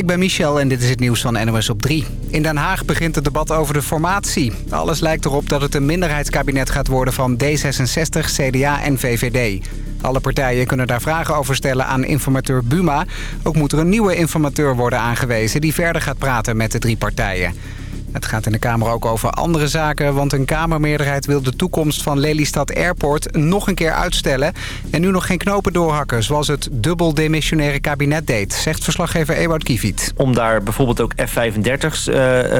Ik ben Michel en dit is het nieuws van NOS op 3. In Den Haag begint het debat over de formatie. Alles lijkt erop dat het een minderheidskabinet gaat worden van D66, CDA en VVD. Alle partijen kunnen daar vragen over stellen aan informateur Buma. Ook moet er een nieuwe informateur worden aangewezen die verder gaat praten met de drie partijen. Het gaat in de Kamer ook over andere zaken... want een Kamermeerderheid wil de toekomst van Lelystad Airport nog een keer uitstellen... en nu nog geen knopen doorhakken, zoals het dubbel demissionaire kabinet deed... zegt verslaggever Ewout Kieviet. Om daar bijvoorbeeld ook F-35's uh,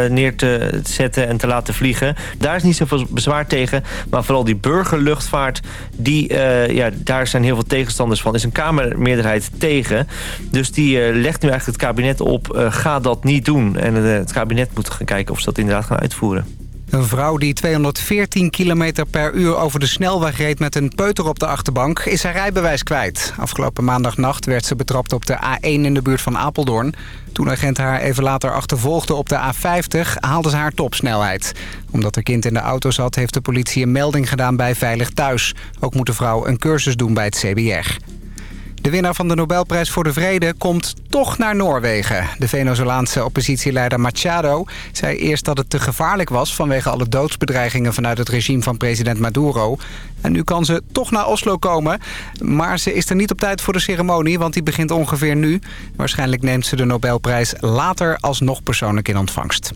neer te zetten en te laten vliegen... daar is niet zoveel bezwaar tegen. Maar vooral die burgerluchtvaart, die, uh, ja, daar zijn heel veel tegenstanders van. Is een Kamermeerderheid tegen. Dus die legt nu eigenlijk het kabinet op, ga dat niet doen. En het kabinet moet gaan kijken of dat inderdaad gaan uitvoeren. Een vrouw die 214 km per uur over de snelweg reed met een peuter op de achterbank is haar rijbewijs kwijt. Afgelopen maandagnacht werd ze betrapt op de A1 in de buurt van Apeldoorn. Toen agenten haar even later achtervolgden op de A50 haalde ze haar topsnelheid. Omdat haar kind in de auto zat heeft de politie een melding gedaan bij Veilig Thuis. Ook moet de vrouw een cursus doen bij het CBR. De winnaar van de Nobelprijs voor de Vrede komt toch naar Noorwegen. De Venezolaanse oppositieleider Machado zei eerst dat het te gevaarlijk was... vanwege alle doodsbedreigingen vanuit het regime van president Maduro. En nu kan ze toch naar Oslo komen. Maar ze is er niet op tijd voor de ceremonie, want die begint ongeveer nu. Waarschijnlijk neemt ze de Nobelprijs later alsnog persoonlijk in ontvangst.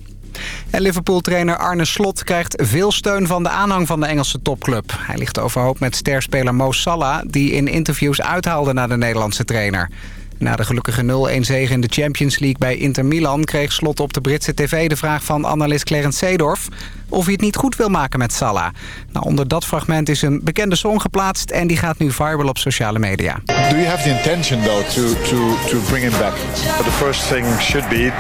En Liverpool-trainer Arne Slot krijgt veel steun van de aanhang van de Engelse topclub. Hij ligt overhoop met sterspeler Mo Salah... die in interviews uithaalde naar de Nederlandse trainer. Na de gelukkige 0-1 zege in de Champions League bij Inter Milan... kreeg Slot op de Britse tv de vraag van analist Clarence Seedorf... of hij het niet goed wil maken met Salah. Nou, onder dat fragment is een bekende song geplaatst... en die gaat nu viral op sociale media. Do you have the intention though to, to, to bring him back? The first thing should be...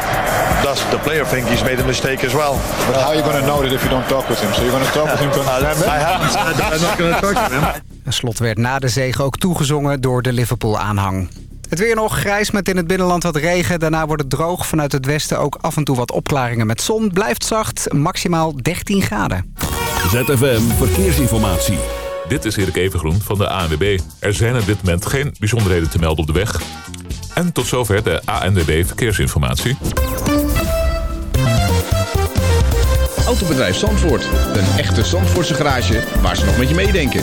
does the player think he's made a mistake as well? But how are you going to know that if you don't talk with him? So you're going to talk with him to understand I haven't said that I'm not going to talk to him. Slot werd na de zege ook toegezongen door de Liverpool-aanhang. Het weer nog grijs met in het binnenland wat regen. Daarna wordt het droog. Vanuit het westen ook af en toe wat opklaringen met zon. Blijft zacht, maximaal 13 graden. ZFM Verkeersinformatie. Dit is Erik Evengroen van de ANWB. Er zijn op dit moment geen bijzonderheden te melden op de weg. En tot zover de ANWB Verkeersinformatie. Autobedrijf Zandvoort. Een echte Zandvoortse garage waar ze nog met je meedenken.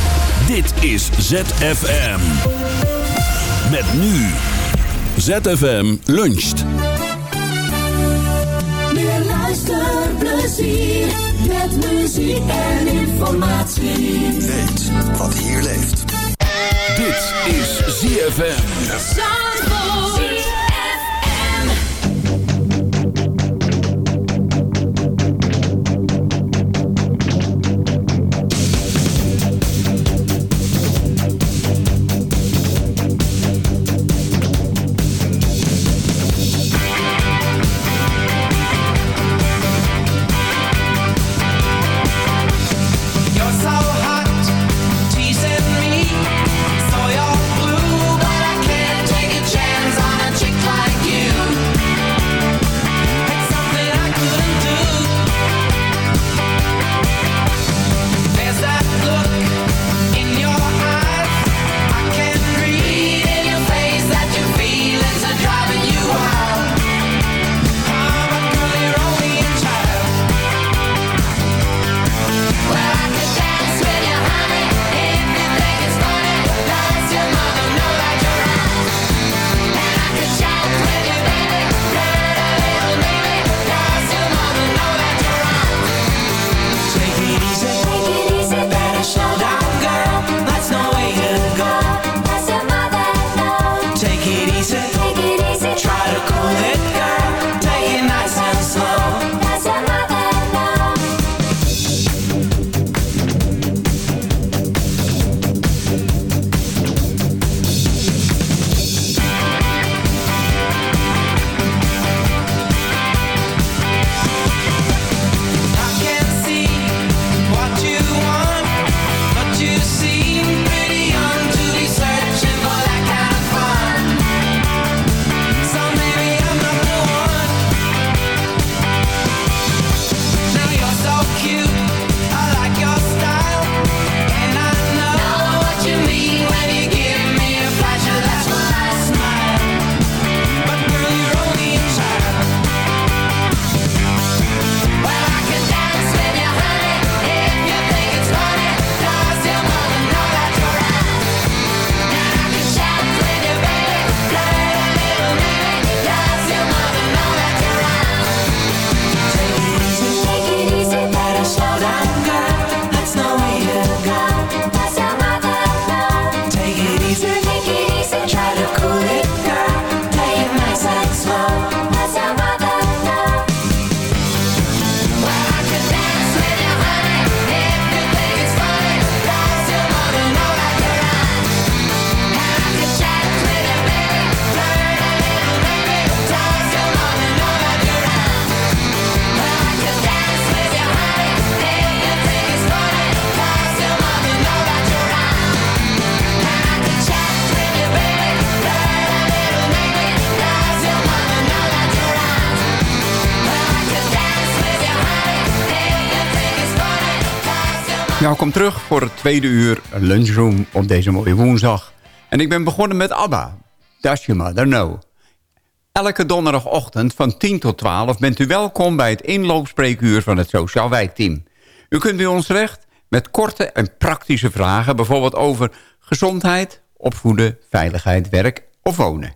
Dit is ZFM. Met nu. ZFM luncht. Meer luisterplezier. Met muziek en informatie. Weet wat hier leeft. Dit is ZFM. Zandvoort. Welkom terug voor het tweede uur lunchroom op deze mooie woensdag. En ik ben begonnen met ABBA. Does your mother know? Elke donderdagochtend van 10 tot 12 bent u welkom bij het inloopspreekuur van het Sociaal Wijkteam. U kunt bij ons terecht met korte en praktische vragen... bijvoorbeeld over gezondheid, opvoeden, veiligheid, werk of wonen.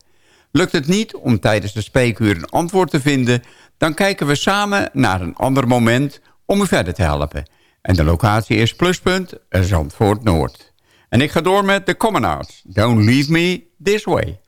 Lukt het niet om tijdens de spreekuur een antwoord te vinden... dan kijken we samen naar een ander moment om u verder te helpen... En de locatie is Pluspunt Zandvoort Noord. En ik ga door met The Common. Don't leave me this way.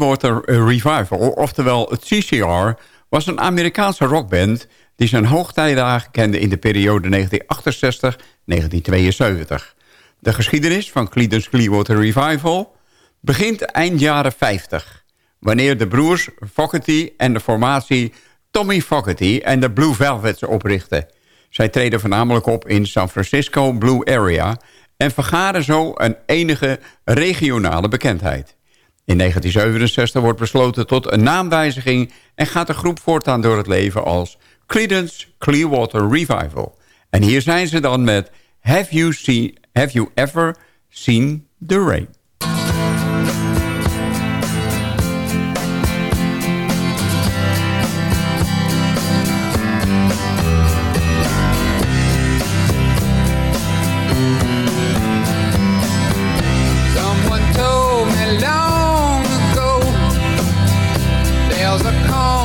Clearwater Revival, oftewel het CCR... was een Amerikaanse rockband die zijn hoogtijdagen kende in de periode 1968-1972. De geschiedenis van Creedence Clearwater Revival begint eind jaren 50... wanneer de broers Fogerty en de formatie Tommy Fogerty en de Blue Velvets oprichten. Zij treden voornamelijk op in San Francisco Blue Area... en vergaren zo een enige regionale bekendheid. In 1967 wordt besloten tot een naamwijziging... en gaat de groep voortaan door het leven als Creedence Clearwater Revival. En hier zijn ze dan met Have You, seen, have you Ever Seen the Rain? There's a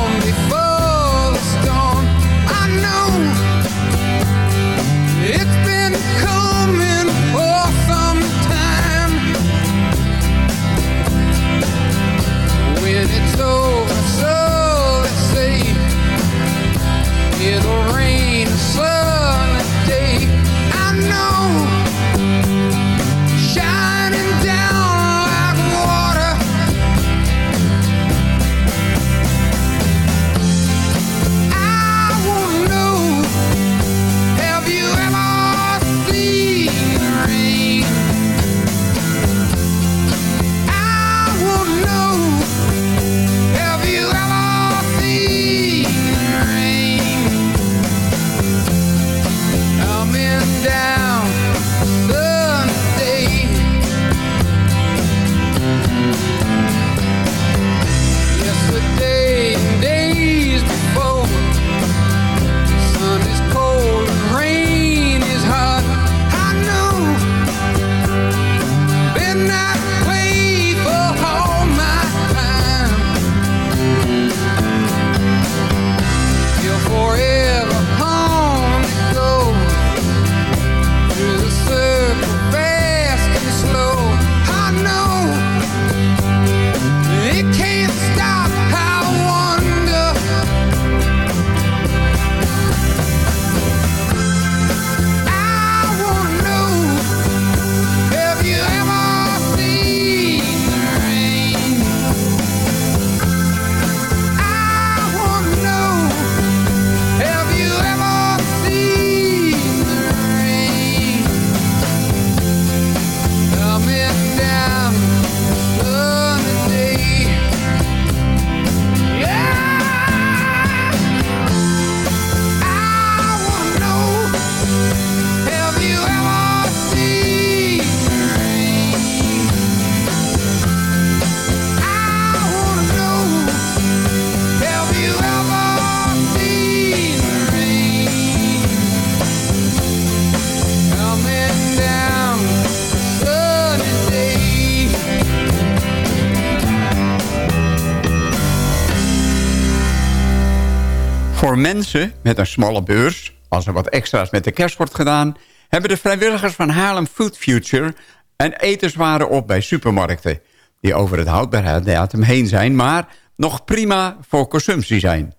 Voor mensen met een smalle beurs, als er wat extra's met de kerst wordt gedaan... hebben de vrijwilligers van Haarlem Food Future een etenswaren op bij supermarkten... die over het houdbaarheidsdatum heen zijn, maar nog prima voor consumptie zijn.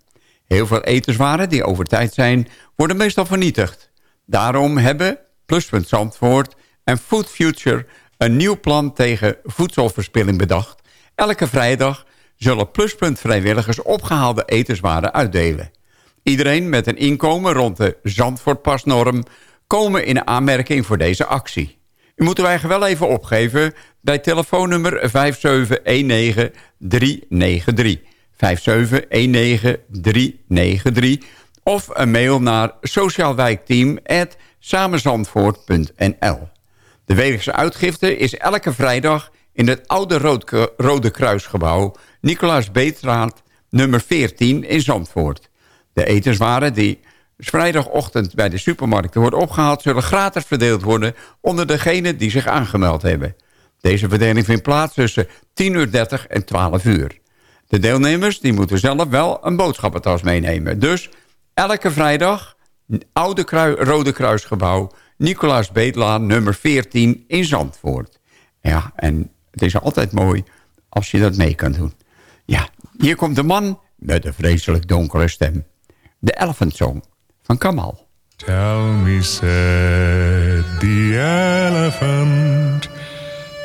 Heel veel etenswaren die over tijd zijn, worden meestal vernietigd. Daarom hebben Pluspunt Zandvoort en Food Future een nieuw plan tegen voedselverspilling bedacht. Elke vrijdag zullen Pluspunt vrijwilligers opgehaalde etenswaren uitdelen. Iedereen met een inkomen rond de Zandvoortpasnorm komen in aanmerking voor deze actie. U moet uw eigen wel even opgeven bij telefoonnummer 5719393. 5719393 of een mail naar sociaalwijkteam.samenzandvoort.nl De wekelijkse uitgifte is elke vrijdag in het oude Rode Kruisgebouw... Nicolaas Beetraat, nummer 14 in Zandvoort. De etenswaren die vrijdagochtend bij de supermarkten worden opgehaald... zullen gratis verdeeld worden onder degenen die zich aangemeld hebben. Deze verdeling vindt plaats tussen 10.30 uur en 12 uur. De deelnemers die moeten zelf wel een boodschappentas meenemen. Dus elke vrijdag, Oude Krui- Rode Kruisgebouw... Nicolaas Beetlaan, nummer 14 in Zandvoort. Ja, en het is altijd mooi als je dat mee kan doen. Ja, hier komt de man met een vreselijk donkere stem. De Elephant Song van Kamal. Tell me, said the elephant.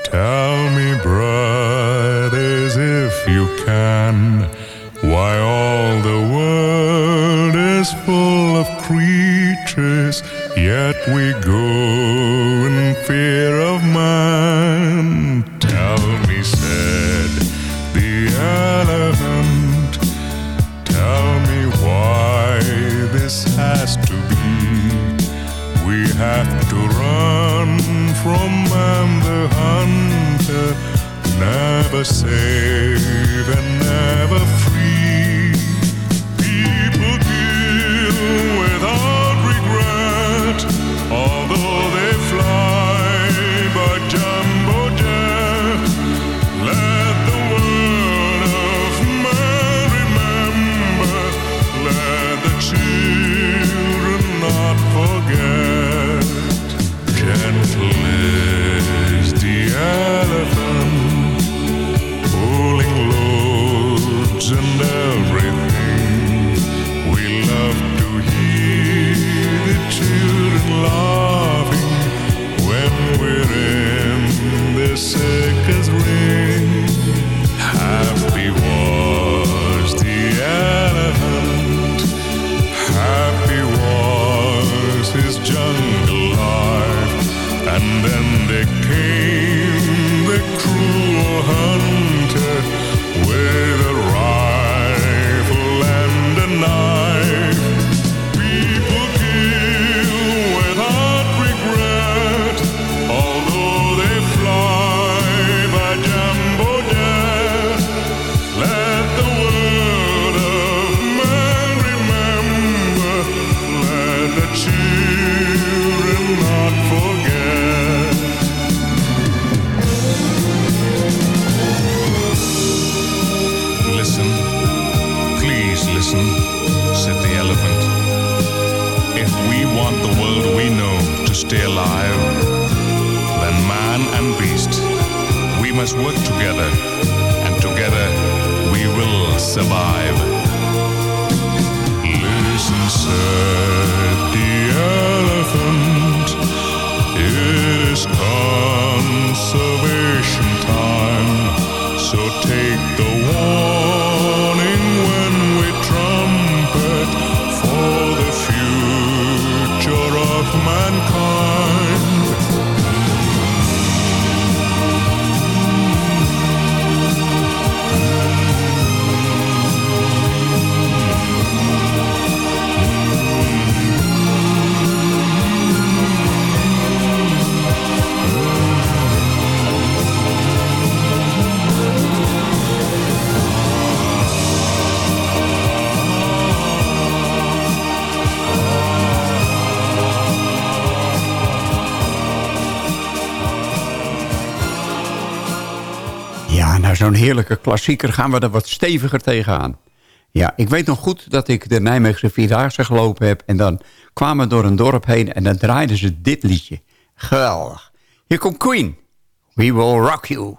Tell me, brothers, if you can, why all the world is full of creatures, yet we go in fear of man. Tell to be. We have to run from man the hunter, never safe and never free. Then there came zo'n heerlijke klassieker gaan we er wat steviger tegenaan. Ja, ik weet nog goed dat ik de Nijmeegse Vierdaagse gelopen heb... en dan kwamen we door een dorp heen en dan draaiden ze dit liedje. Geweldig. Hier komt Queen. We will rock you.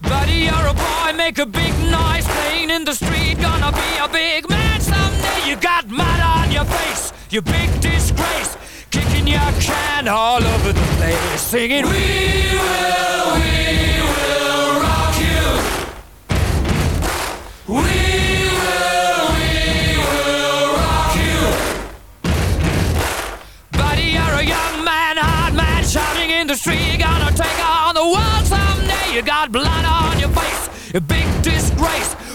Buddy, you're a boy, make a big noise playing in the street. Big man someday. You got mud on your face, you big disgrace. Kicking your can all over the place, singing, We will, we will rock you. We will, we will rock you. Buddy, you're a young man, hard man, shouting in the street. Gonna take on the world someday. You got blood on your face, a big disgrace.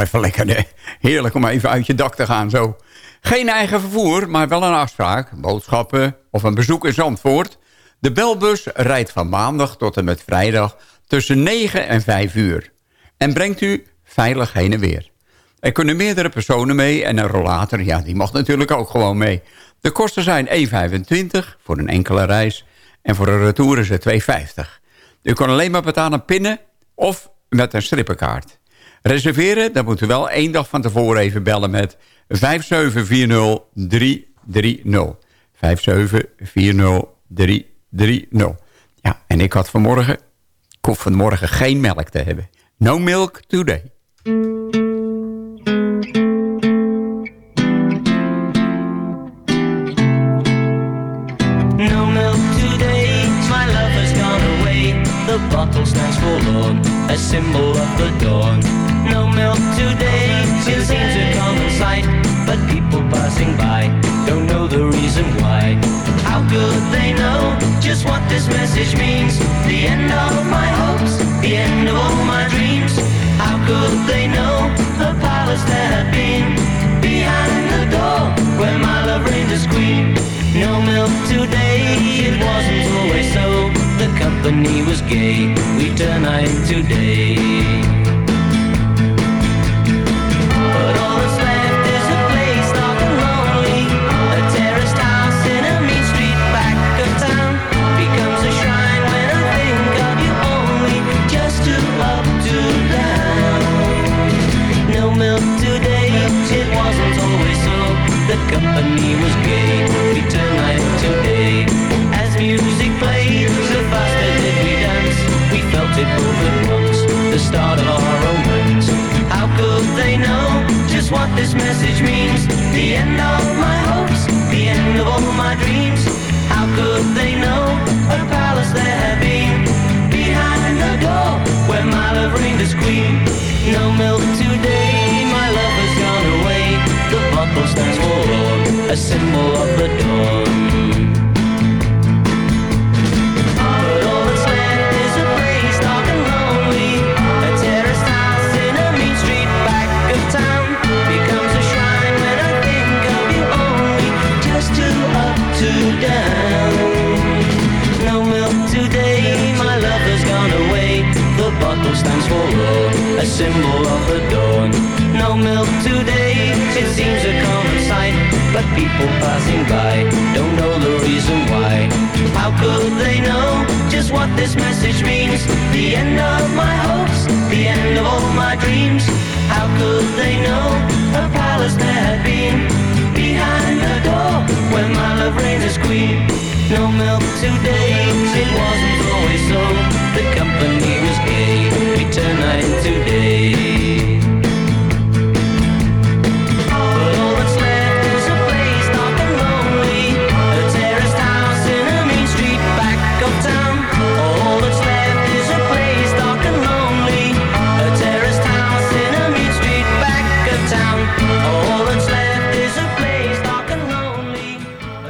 even hè? Heerlijk om even uit je dak te gaan zo. Geen eigen vervoer, maar wel een afspraak. Boodschappen of een bezoek in Zandvoort. De belbus rijdt van maandag tot en met vrijdag tussen 9 en 5 uur. En brengt u veilig heen en weer. Er kunnen meerdere personen mee en een rollator, ja, die mag natuurlijk ook gewoon mee. De kosten zijn 1,25 voor een enkele reis en voor een retour is het 2,50. U kan alleen maar betalen pinnen of met een strippenkaart. Reserveren, dan moet u wel één dag van tevoren even bellen met 5740330. 5740330. Ja, en ik had vanmorgen, ik vanmorgen geen melk te hebben. No milk today. No milk today, my love has gone away. The bottle stands forlorn, a symbol of the dawn. Milk today, it seems a common sight. But people passing by don't know the reason why. How could they know just what this message means? The end of my hopes, the end of all my dreams. How could they know the palace that had been behind the door where my love reigned as queen? No milk today, it wasn't always so. The company was gay, we turn night today.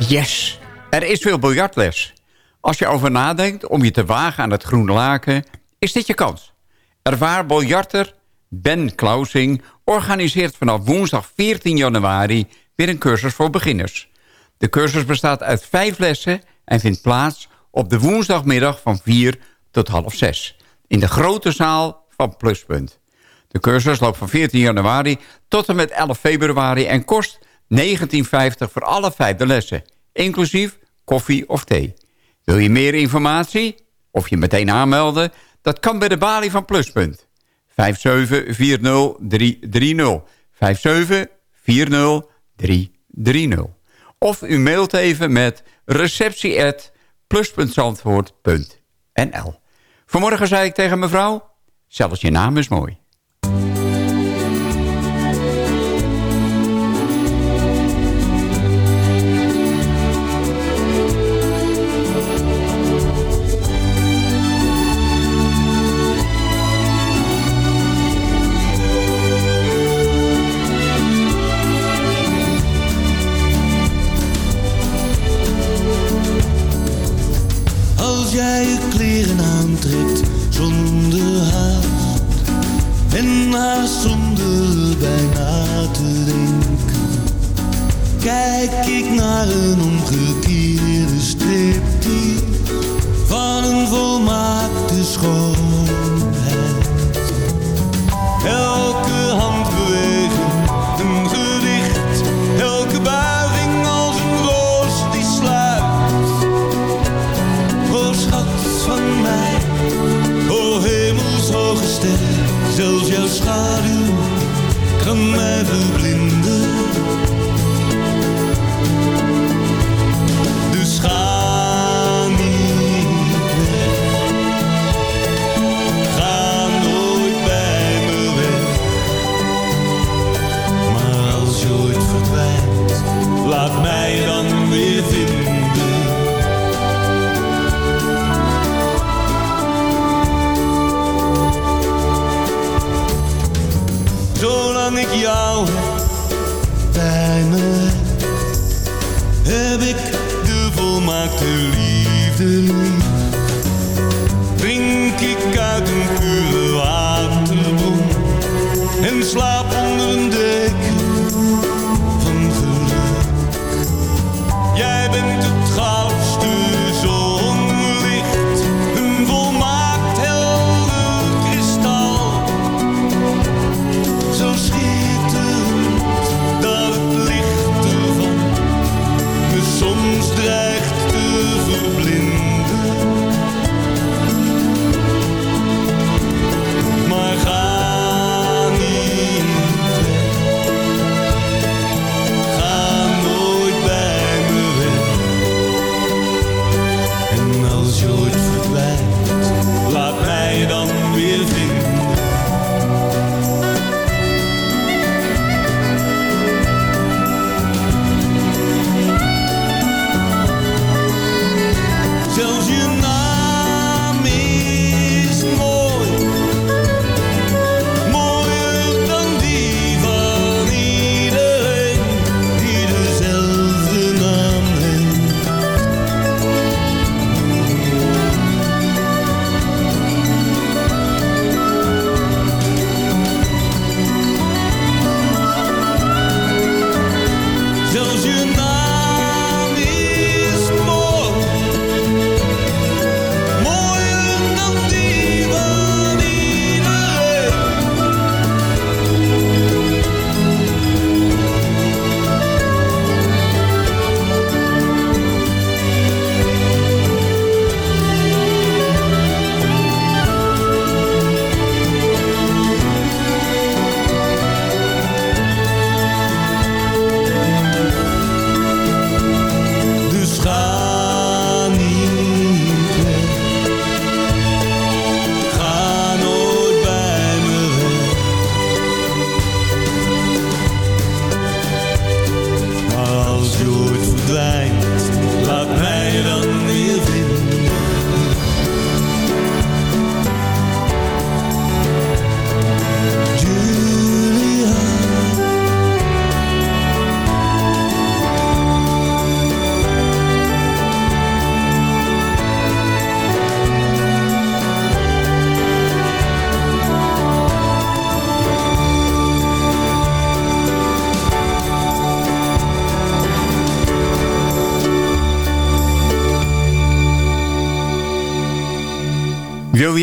Yes, er is veel biljartles. Als je over nadenkt om je te wagen aan het groene laken... is dit je kans. Ervaar biljarter Ben Klausing organiseert vanaf woensdag 14 januari... weer een cursus voor beginners. De cursus bestaat uit vijf lessen en vindt plaats op de woensdagmiddag van 4 tot half 6... in de grote zaal van Pluspunt. De cursus loopt van 14 januari tot en met 11 februari... en kost 19,50 voor alle vijf de lessen, inclusief koffie of thee. Wil je meer informatie of je meteen aanmelden? Dat kan bij de balie van Pluspunt. 5740330. 5740330. Of u mailt even met receptie@plus.zandvoort.nl. Vanmorgen zei ik tegen mevrouw, zelfs je naam is mooi. Aantrekt zonder haast, En haast zonder bijna te denken. Kijk ik naar een omgekeerde striptease Van een volmaakte schoonheid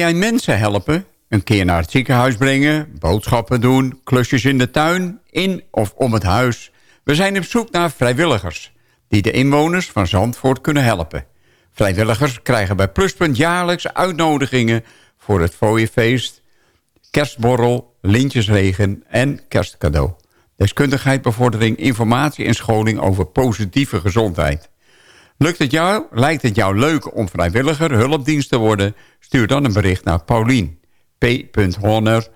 jij mensen helpen? Een keer naar het ziekenhuis brengen, boodschappen doen, klusjes in de tuin, in of om het huis. We zijn op zoek naar vrijwilligers die de inwoners van Zandvoort kunnen helpen. Vrijwilligers krijgen bij Pluspunt jaarlijks uitnodigingen voor het fooiefeest, kerstborrel, lintjesregen en kerstcadeau. Deskundigheid, bevordering, informatie en scholing over positieve gezondheid. Lukt het jou? Lijkt het jou leuk om vrijwilliger hulpdienst te worden? Stuur dan een bericht naar Paulien. p.honor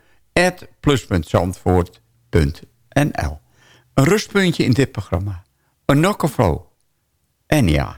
Een rustpuntje in dit programma. Een knock-flow. En ja...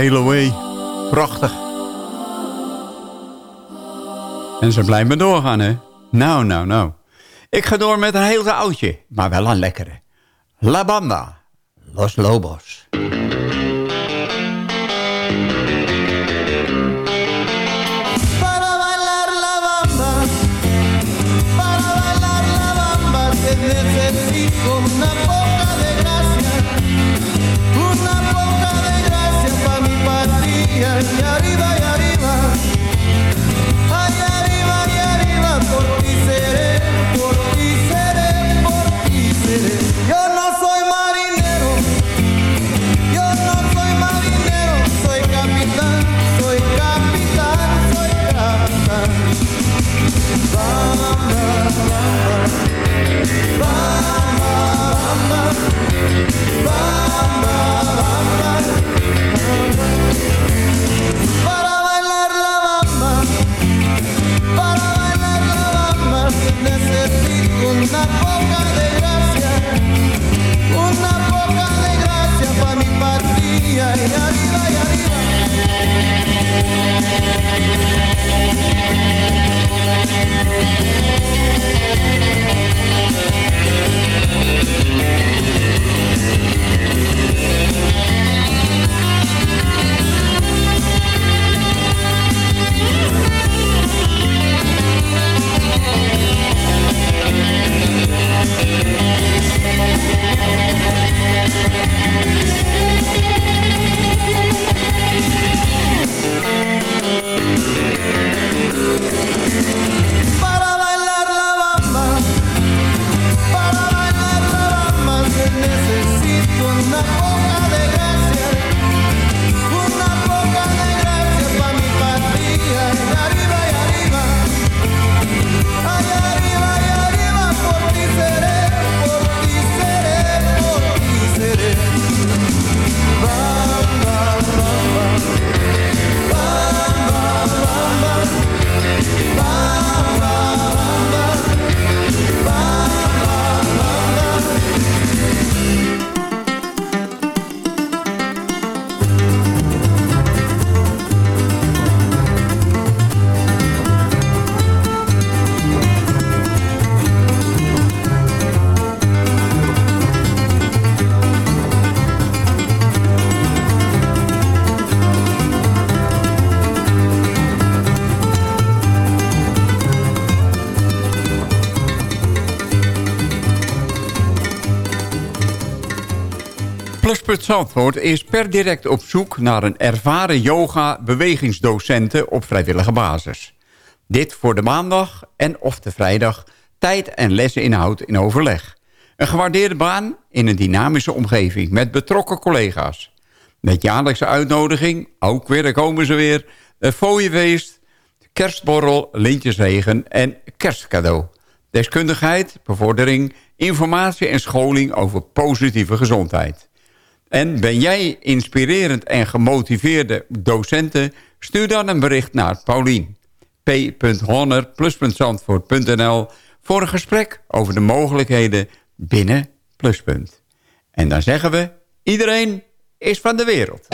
Sail. Prachtig. En ze blijven doorgaan, hè? Nou, nou, nou. Ik ga door met een heel oudje, maar wel een lekkere. La Bamba, Los Lobos. Pluspunt Zandvoort is per direct op zoek naar een ervaren yoga-bewegingsdocenten op vrijwillige basis. Dit voor de maandag en of de vrijdag tijd en leseninhoud in overleg. Een gewaardeerde baan in een dynamische omgeving met betrokken collega's. Met jaarlijkse uitnodiging, ook weer, komen ze weer, een kerstborrel, lintjesregen en kerstcadeau. Deskundigheid, bevordering, informatie en scholing over positieve gezondheid. En ben jij inspirerend en gemotiveerde docenten? Stuur dan een bericht naar Paulien. p.honor.zandvoort.nl voor een gesprek over de mogelijkheden binnen Pluspunt. En dan zeggen we, iedereen is van de wereld.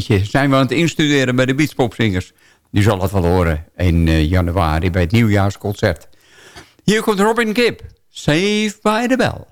zijn we aan het instuderen bij de Beatspopzingers. Die zal het wel horen in eh, januari bij het nieuwjaarsconcert. Hier komt Robin Kip. Save by the Bell.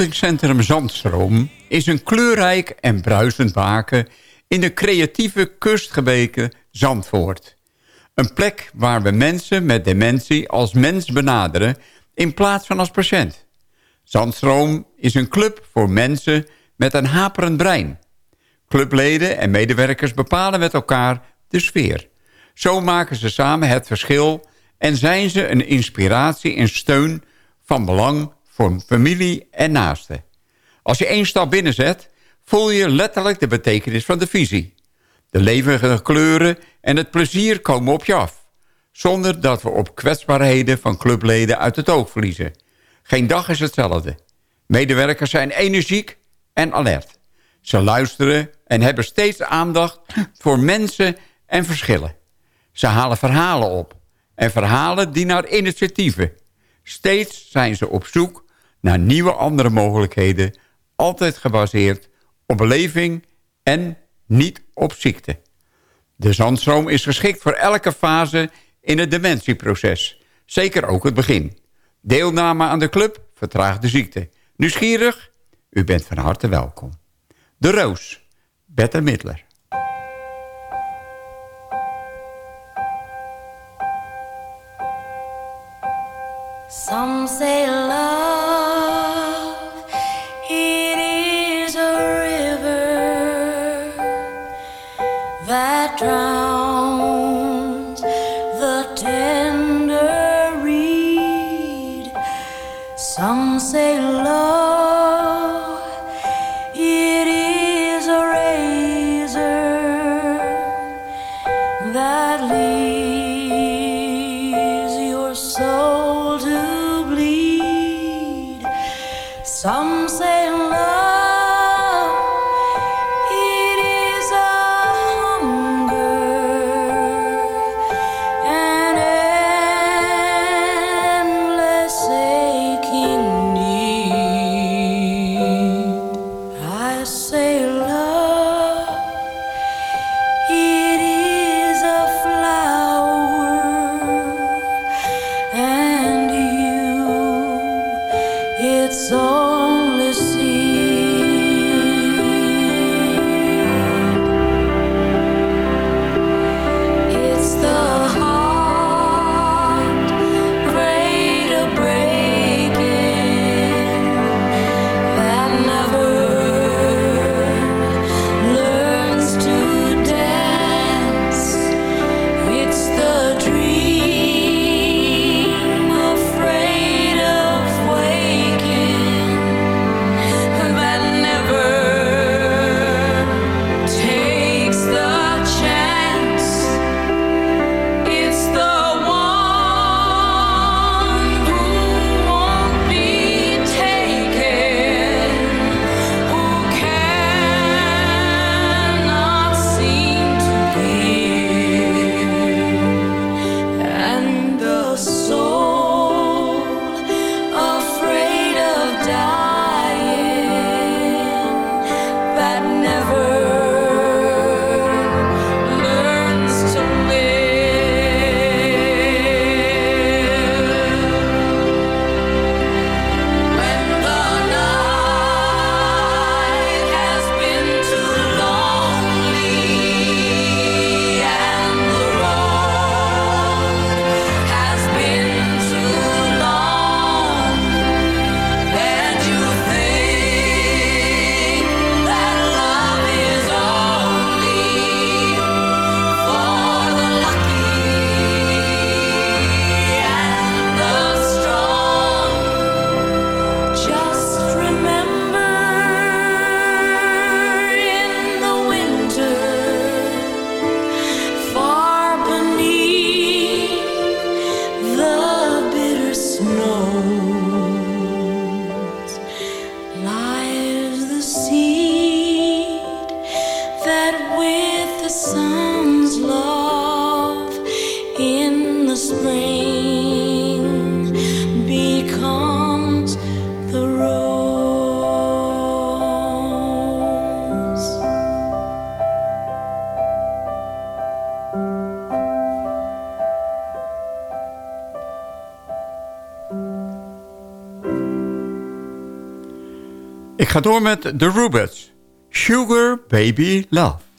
Ontmoetingscentrum Zandstroom is een kleurrijk en bruisend waken in de creatieve kustgeweken Zandvoort. Een plek waar we mensen met dementie als mens benaderen in plaats van als patiënt. Zandstroom is een club voor mensen met een haperend brein. Clubleden en medewerkers bepalen met elkaar de sfeer. Zo maken ze samen het verschil en zijn ze een inspiratie en steun van belang voor familie en naasten. Als je één stap binnenzet, voel je letterlijk de betekenis van de visie. De levendige kleuren en het plezier komen op je af. Zonder dat we op kwetsbaarheden van clubleden uit het oog verliezen. Geen dag is hetzelfde. Medewerkers zijn energiek en alert. Ze luisteren en hebben steeds aandacht voor mensen en verschillen. Ze halen verhalen op. En verhalen die naar initiatieven. Steeds zijn ze op zoek naar nieuwe andere mogelijkheden. Altijd gebaseerd op beleving en niet op ziekte. De zandstroom is geschikt voor elke fase in het dementieproces. Zeker ook het begin. Deelname aan de club vertraagt de ziekte. Nieuwsgierig? U bent van harte welkom. De Roos, Bette Midler. Some say ga door met The Rubettes. Sugar Baby Love.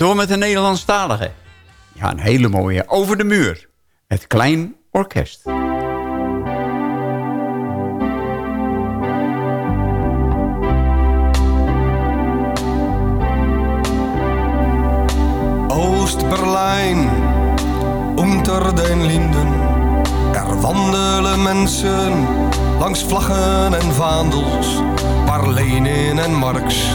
Door met de Nederlandstalige. Ja, een hele mooie. Over de muur. Het Klein Orkest. Oost-Berlijn, unter den Linden. Er wandelen mensen langs vlaggen en vaandels, waar en Marx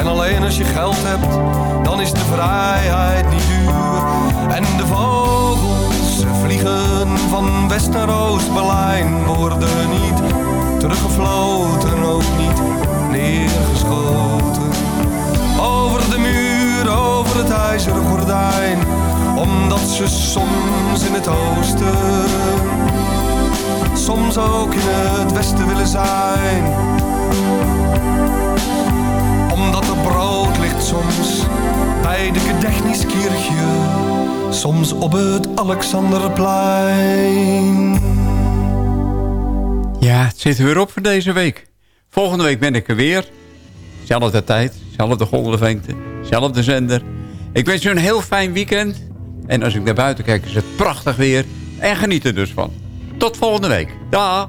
En alleen als je geld hebt, dan is de vrijheid niet duur. En de vogels vliegen van West naar Oost-Berlijn worden niet teruggefloten, ook niet neergeschoten. Over de muur, over het ijzeren gordijn, omdat ze soms in het oosten, soms ook in het westen willen zijn. Omdat er brood ligt soms bij de Gedechniskirche, soms op het Alexanderplein. Ja, het zit er weer op voor deze week. Volgende week ben ik er weer. Zelfde tijd, zelfde golvenlengte, zelfde zender. Ik wens u een heel fijn weekend. En als ik naar buiten kijk is het prachtig weer. En geniet er dus van. Tot volgende week. Dag.